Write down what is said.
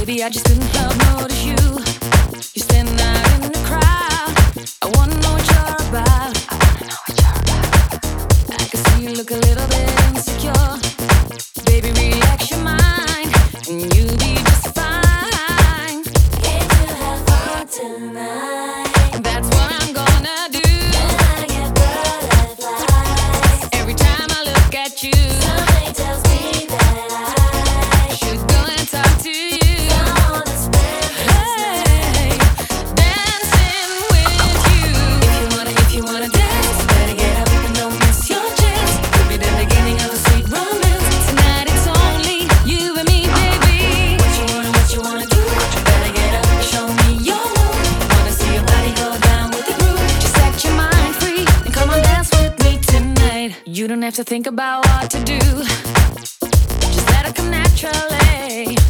Baby, I just couldn't help notice you. You stand out in the crowd. have to think about what to do. Just let it come naturally.